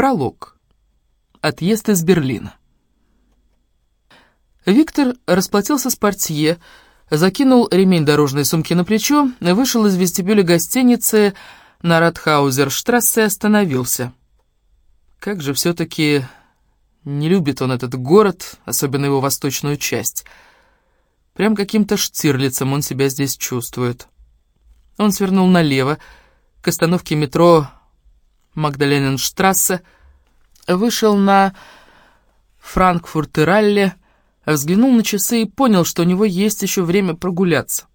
Пролог. Отъезд из Берлина. Виктор расплатился с портье, закинул ремень дорожной сумки на плечо, вышел из вестибюля гостиницы на Радхаузерштрассе и остановился. Как же все-таки не любит он этот город, особенно его восточную часть. Прям каким-то штирлицем он себя здесь чувствует. Он свернул налево, к остановке метро Магдалененштрассе, вышел на Франкфурт-Ралле, взглянул на часы и понял, что у него есть еще время прогуляться.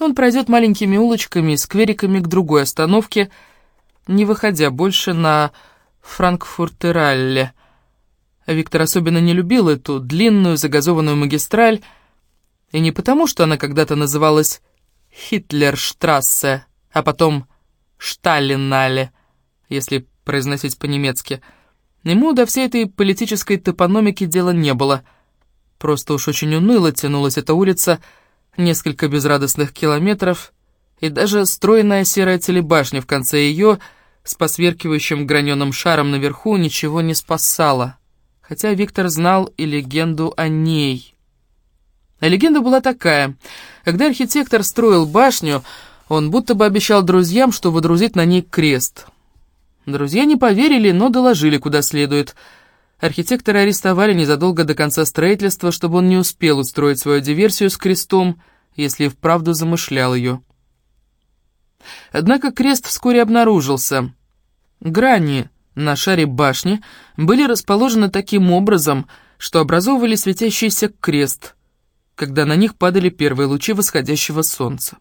Он пройдет маленькими улочками и сквериками к другой остановке, не выходя больше на Франкфурт-Ралле. Виктор особенно не любил эту длинную загазованную магистраль, и не потому, что она когда-то называлась Хитлерштрассе, а потом Шталинале, если произносить по-немецки. Ему до всей этой политической топономики дела не было. Просто уж очень уныло тянулась эта улица, несколько безрадостных километров, и даже стройная серая телебашня в конце ее с посверкивающим граненым шаром наверху ничего не спасала. Хотя Виктор знал и легенду о ней. А легенда была такая. Когда архитектор строил башню, он будто бы обещал друзьям, что водрузит на ней крест. Друзья не поверили, но доложили куда следует. Архитектора арестовали незадолго до конца строительства, чтобы он не успел устроить свою диверсию с крестом, если и вправду замышлял ее. Однако крест вскоре обнаружился. Грани на шаре башни были расположены таким образом, что образовывали светящийся крест, когда на них падали первые лучи восходящего солнца.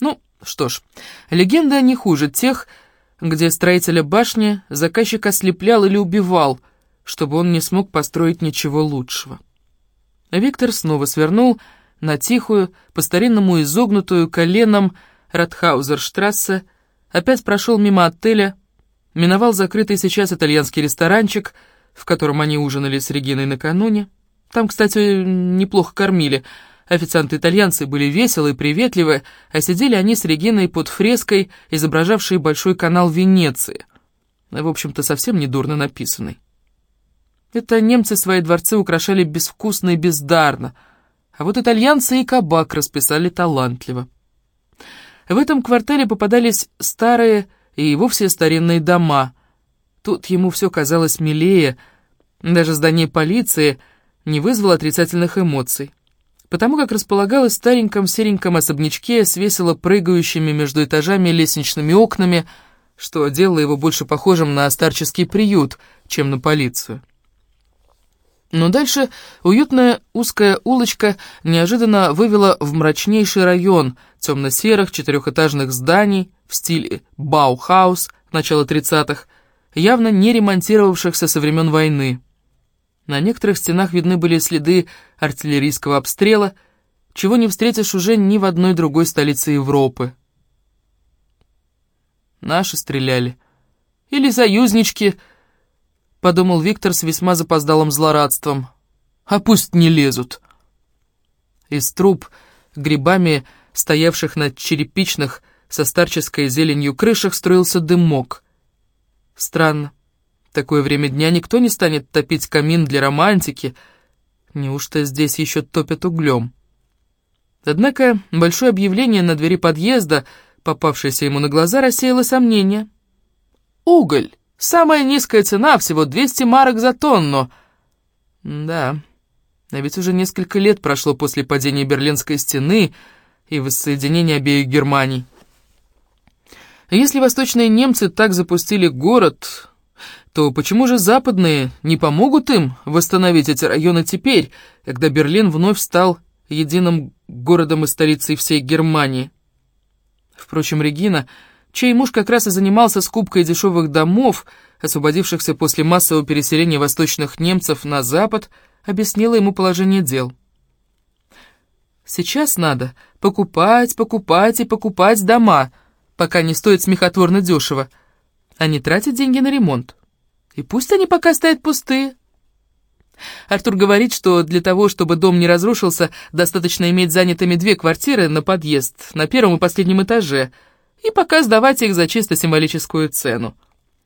Ну, что ж, легенда не хуже тех, где строителя башни заказчик ослеплял или убивал, чтобы он не смог построить ничего лучшего. Виктор снова свернул на тихую, по-старинному изогнутую коленом Радхаузерштрассе, опять прошел мимо отеля, миновал закрытый сейчас итальянский ресторанчик, в котором они ужинали с Региной накануне. Там, кстати, неплохо кормили — Официанты-итальянцы были веселы и приветливы, а сидели они с Региной под фреской, изображавшей большой канал Венеции. В общем-то, совсем недурно написанный. Это немцы свои дворцы украшали безвкусно и бездарно, а вот итальянцы и кабак расписали талантливо. В этом квартале попадались старые и вовсе старинные дома. Тут ему все казалось милее, даже здание полиции не вызвало отрицательных эмоций потому как располагалась в стареньком сереньком особнячке с весело прыгающими между этажами лестничными окнами, что делало его больше похожим на старческий приют, чем на полицию. Но дальше уютная узкая улочка неожиданно вывела в мрачнейший район темно-серых четырехэтажных зданий в стиле Баухаус начала 30-х, явно не ремонтировавшихся со времен войны. На некоторых стенах видны были следы артиллерийского обстрела, чего не встретишь уже ни в одной другой столице Европы. Наши стреляли. Или союзнички, подумал Виктор с весьма запоздалым злорадством. А пусть не лезут. Из труб, грибами, стоявших на черепичных, со старческой зеленью крышах, строился дымок. Странно. В такое время дня никто не станет топить камин для романтики. Неужто здесь еще топят углем? Однако большое объявление на двери подъезда, попавшееся ему на глаза, рассеяло сомнения. «Уголь! Самая низкая цена, всего 200 марок за тонну!» «Да, а ведь уже несколько лет прошло после падения Берлинской стены и воссоединения обеих Германий. Если восточные немцы так запустили город, то почему же западные не помогут им восстановить эти районы теперь, когда Берлин вновь стал единым городом и столицей всей Германии? Впрочем, Регина, чей муж как раз и занимался скупкой дешевых домов, освободившихся после массового переселения восточных немцев на запад, объяснила ему положение дел. «Сейчас надо покупать, покупать и покупать дома, пока не стоит смехотворно дешево, а не тратить деньги на ремонт. И пусть они пока стоят пустые. Артур говорит, что для того, чтобы дом не разрушился, достаточно иметь занятыми две квартиры на подъезд, на первом и последнем этаже, и пока сдавать их за чисто символическую цену.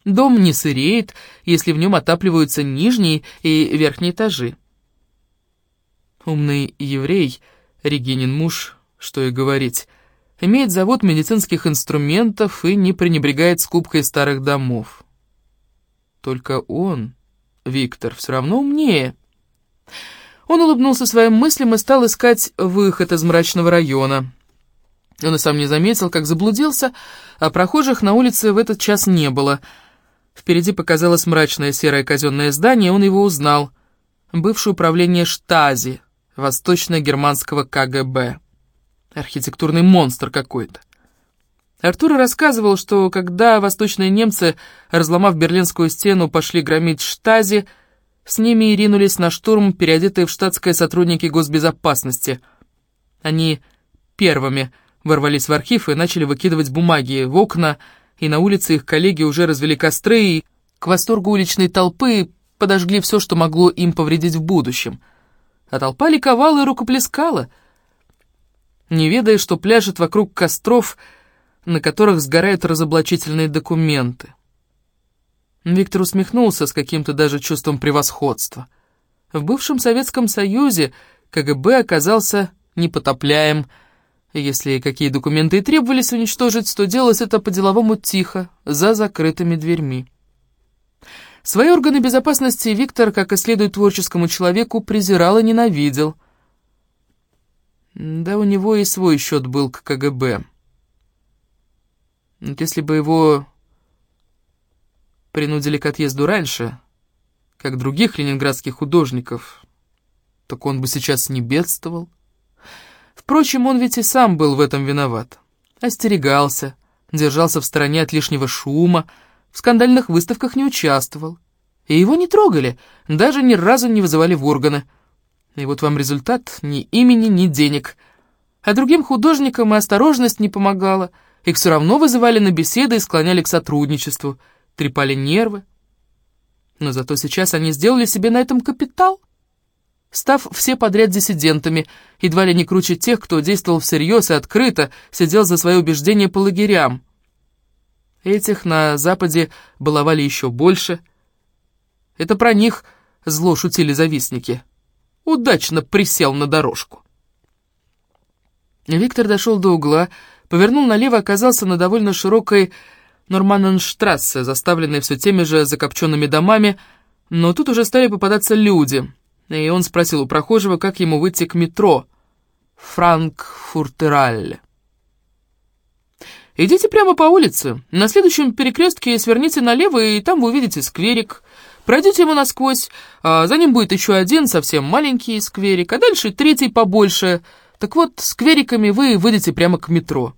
Дом не сыреет, если в нем отапливаются нижние и верхние этажи. Умный еврей, Регинин муж, что и говорить, имеет завод медицинских инструментов и не пренебрегает скупкой старых домов. Только он, Виктор, все равно умнее. Он улыбнулся своим мыслям и стал искать выход из мрачного района. Он и сам не заметил, как заблудился, а прохожих на улице в этот час не было — Впереди показалось мрачное серое казенное здание, он его узнал. Бывшее управление Штази, восточно-германского КГБ. Архитектурный монстр какой-то. Артур рассказывал, что когда восточные немцы, разломав Берлинскую стену, пошли громить Штази, с ними и ринулись на штурм переодетые в штатское сотрудники госбезопасности. Они первыми ворвались в архив и начали выкидывать бумаги в окна, и на улице их коллеги уже развели костры и, к восторгу уличной толпы, подожгли все, что могло им повредить в будущем. А толпа ликовала и рукоплескала, не ведая, что пляжет вокруг костров, на которых сгорают разоблачительные документы. Виктор усмехнулся с каким-то даже чувством превосходства. В бывшем Советском Союзе КГБ оказался непотопляем, если какие документы и требовались уничтожить, то делалось это по-деловому тихо, за закрытыми дверьми. Свои органы безопасности Виктор, как и следует творческому человеку, презирал и ненавидел. Да, у него и свой счет был к КГБ. Вот если бы его принудили к отъезду раньше, как других ленинградских художников, так он бы сейчас не бедствовал. Впрочем, он ведь и сам был в этом виноват. Остерегался, держался в стороне от лишнего шума, в скандальных выставках не участвовал. И его не трогали, даже ни разу не вызывали в органы. И вот вам результат ни имени, ни денег. А другим художникам и осторожность не помогала. Их все равно вызывали на беседы и склоняли к сотрудничеству, трепали нервы. Но зато сейчас они сделали себе на этом капитал став все подряд диссидентами, едва ли не круче тех, кто действовал всерьез и открыто, сидел за свои убеждения по лагерям. Этих на Западе баловали еще больше. Это про них зло шутили завистники. Удачно присел на дорожку. Виктор дошел до угла, повернул налево, оказался на довольно широкой Норманненштрассе, заставленной все теми же закопченными домами, но тут уже стали попадаться люди — и он спросил у прохожего, как ему выйти к метро Франкфуртералле. «Идите прямо по улице. На следующем перекрестке сверните налево, и там вы увидите скверик. Пройдете его насквозь, а за ним будет еще один совсем маленький скверик, а дальше третий побольше. Так вот, сквериками вы выйдете прямо к метро.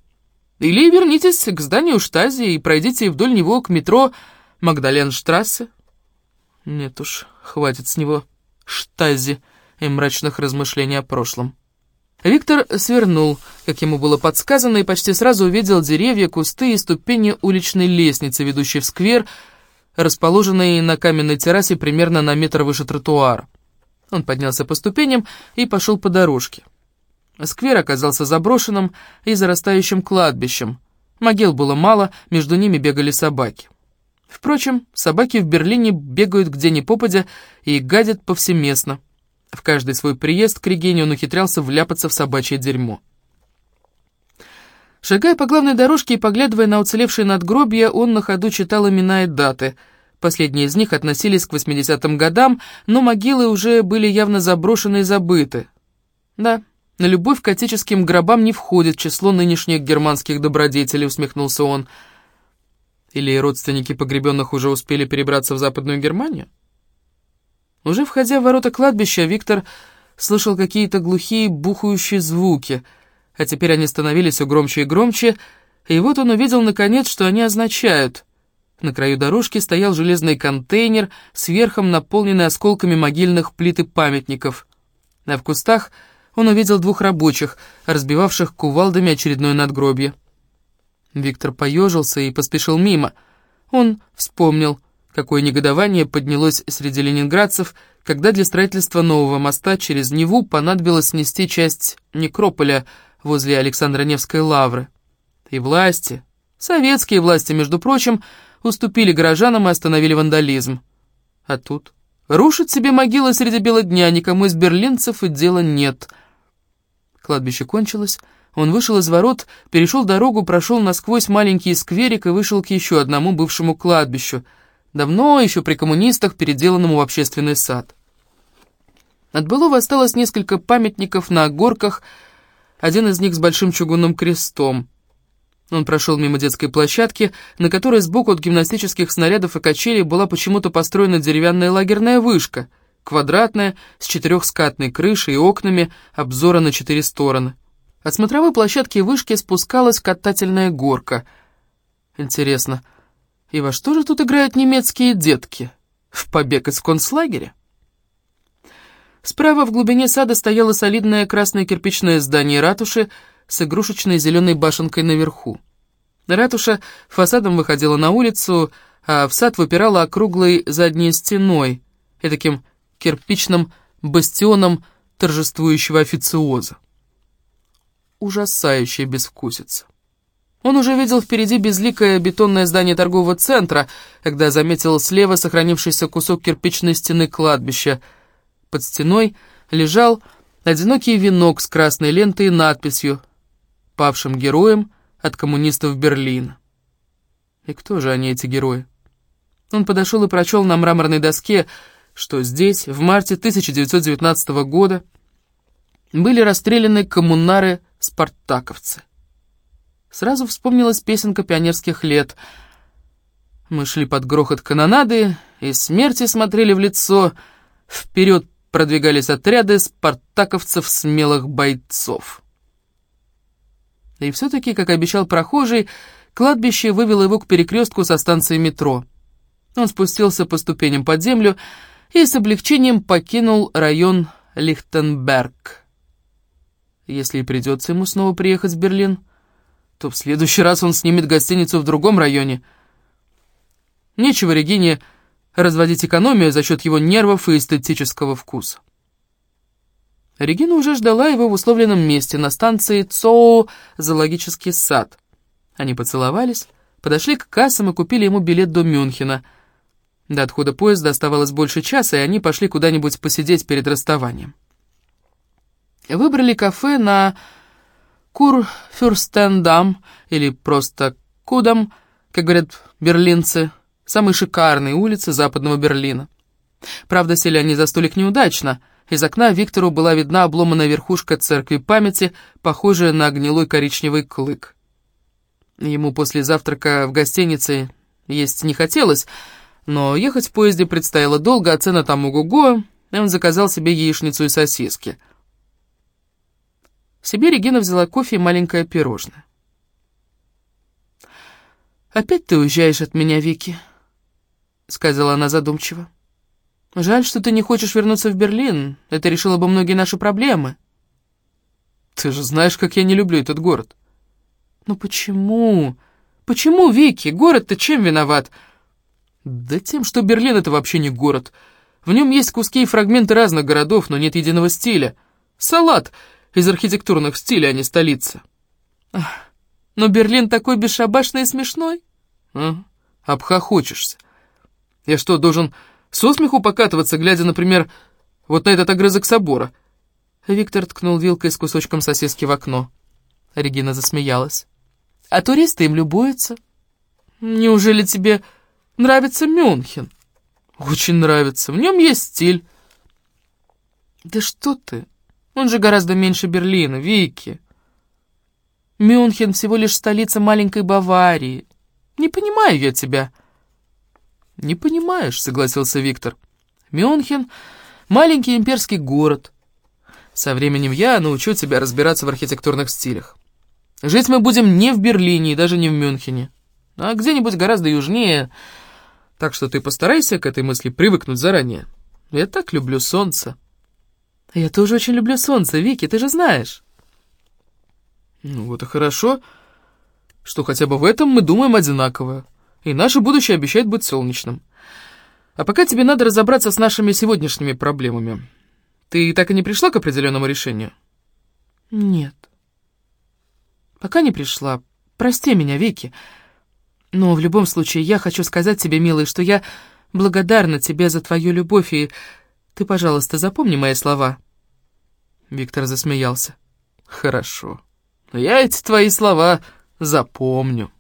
Или вернитесь к зданию Штази и пройдите вдоль него к метро Магдаленштрассе. Нет уж, хватит с него» штази и мрачных размышлений о прошлом. Виктор свернул, как ему было подсказано, и почти сразу увидел деревья, кусты и ступени уличной лестницы, ведущей в сквер, расположенной на каменной террасе примерно на метр выше тротуара. Он поднялся по ступеням и пошел по дорожке. Сквер оказался заброшенным и зарастающим кладбищем. Могил было мало, между ними бегали собаки. Впрочем, собаки в Берлине бегают где ни попадя и гадят повсеместно. В каждый свой приезд к Регине он ухитрялся вляпаться в собачье дерьмо. Шагая по главной дорожке и поглядывая на уцелевшие надгробия, он на ходу читал имена и даты. Последние из них относились к 80-м годам, но могилы уже были явно заброшены и забыты. Да, на любовь к отеческим гробам не входит число нынешних германских добродетелей, усмехнулся он, — или родственники погребенных уже успели перебраться в Западную Германию? Уже входя в ворота кладбища, Виктор слышал какие-то глухие бухающие звуки, а теперь они становились все громче и громче, и вот он увидел наконец, что они означают. На краю дорожки стоял железный контейнер, сверхом наполненный осколками могильных плит и памятников. А в кустах он увидел двух рабочих, разбивавших кувалдами очередное надгробье. Виктор поежился и поспешил мимо. Он вспомнил, какое негодование поднялось среди ленинградцев, когда для строительства нового моста через Неву понадобилось снести часть некрополя возле Александро-Невской лавры. И власти, Советские власти, между прочим, уступили горожанам и остановили вандализм. А тут рушит себе могилы среди бела дня, никому из берлинцев и дела нет. Кладбище кончилось, он вышел из ворот, перешел дорогу, прошел насквозь маленький скверик и вышел к еще одному бывшему кладбищу, давно еще при коммунистах, переделанному в общественный сад. От былого осталось несколько памятников на горках, один из них с большим чугунным крестом. Он прошел мимо детской площадки, на которой сбоку от гимнастических снарядов и качелей была почему-то построена деревянная лагерная вышка, квадратная, с четырехскатной крышей и окнами, обзора на четыре стороны. От смотровой площадки вышки спускалась катательная горка. Интересно, и во что же тут играют немецкие детки? В побег из концлагеря? Справа в глубине сада стояло солидное красное кирпичное здание ратуши с игрушечной зеленой башенкой наверху. Ратуша фасадом выходила на улицу, а в сад выпирала округлой задней стеной, таким кирпичным бастионом торжествующего официоза. Ужасающая безвкусица. Он уже видел впереди безликое бетонное здание торгового центра, когда заметил слева сохранившийся кусок кирпичной стены кладбища — под стеной лежал одинокий венок с красной лентой и надписью «Павшим героям от коммунистов Берлина». И кто же они, эти герои? Он подошел и прочел на мраморной доске, что здесь, в марте 1919 года, были расстреляны коммунары-спартаковцы. Сразу вспомнилась песенка пионерских лет. Мы шли под грохот канонады и смерти смотрели в лицо. Вперед продвигались отряды спартаковцев смелых бойцов. И все-таки, как обещал прохожий, кладбище вывело его к перекрестку со станцией метро. Он спустился по ступеням под землю и с облегчением покинул район Лихтенберг. Если и придется ему снова приехать в Берлин, то в следующий раз он снимет гостиницу в другом районе. Нечего Регине разводить экономию за счет его нервов и эстетического вкуса. Регина уже ждала его в условленном месте на станции ЦОУ «Зоологический сад». Они поцеловались, подошли к кассам и купили ему билет до Мюнхена. До отхода поезда оставалось больше часа, и они пошли куда-нибудь посидеть перед расставанием. Выбрали кафе на Курфюрстендам, или просто Кудам, как говорят берлинцы, самой шикарной улицы западного Берлина. Правда, сели они за столик неудачно. Из окна Виктору была видна обломанная верхушка церкви памяти, похожая на гнилой коричневый клык. Ему после завтрака в гостинице есть не хотелось, но ехать в поезде предстояло долго, а цена там ого-го, и он заказал себе яичницу и сосиски. Себе Регина взяла кофе и маленькое пирожное. «Опять ты уезжаешь от меня, Вики?» — сказала она задумчиво. «Жаль, что ты не хочешь вернуться в Берлин. Это решило бы многие наши проблемы». «Ты же знаешь, как я не люблю этот город». «Ну почему? Почему, Вики? Город-то чем виноват?» «Да тем, что Берлин — это вообще не город. В нем есть куски и фрагменты разных городов, но нет единого стиля. Салат из архитектурных стилей, а не столица». «Но Берлин такой бесшабашный и смешной». «А, обхохочешься. Я что, должен со смеху покатываться, глядя, например, вот на этот огрызок собора?» Виктор ткнул вилкой с кусочком сосиски в окно. Регина засмеялась. «А туристы им любуются. Неужели тебе нравится Мюнхен?» «Очень нравится. В нем есть стиль». «Да что ты? Он же гораздо меньше Берлина, Вики. Мюнхен всего лишь столица маленькой Баварии. Не понимаю я тебя». «Не понимаешь», — согласился Виктор. «Мюнхен — маленький имперский город. Со временем я научу тебя разбираться в архитектурных стилях. Жить мы будем не в Берлине и даже не в Мюнхене, а где-нибудь гораздо южнее, так что ты постарайся к этой мысли привыкнуть заранее. Я так люблю солнце». «Я тоже очень люблю солнце, Вики, ты же знаешь». «Ну вот и хорошо, что хотя бы в этом мы думаем одинаково и наше будущее обещает быть солнечным. А пока тебе надо разобраться с нашими сегодняшними проблемами. Ты так и не пришла к определенному решению? Нет. Пока не пришла. Прости меня, Вики. Но в любом случае я хочу сказать тебе, милый, что я благодарна тебе за твою любовь, и ты, пожалуйста, запомни мои слова». Виктор засмеялся. «Хорошо. Я эти твои слова запомню».